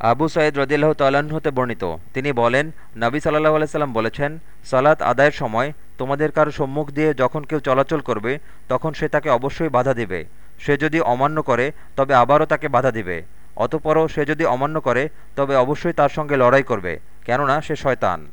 আবু সৈয়দ রদিল্লাহ তাল্লাহ্ন হতে বর্ণিত। তিনি বলেন, নবী সাল্লাহ আলাইসাল্লাম বলেছেন, সালাত আদায়ের সময় তোমাদের কারও সম্মুখ দিয়ে যখন কেউ চলাচল করবে, তখন সে তাকে অবশ্যই বাধা দিবে। সে যদি অমান্য করে, তবে আবারও তাকে বাধা দিবে। অতপরও সে যদি অমান্য করে, তবে অবশ্যই তার সঙ্গে লড়াই করবে, কেননা সে শয়তান।